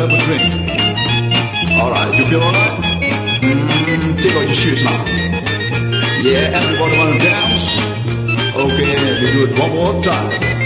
have a drink. Alright, you feel alright? Mm, take off your shoes now. Yeah, everybody wanna dance? Okay, you do it one more time.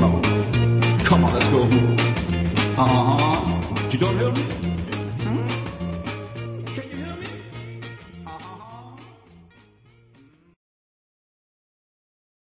Come on. Come on, let's go. Uh-huh. You don't hear me?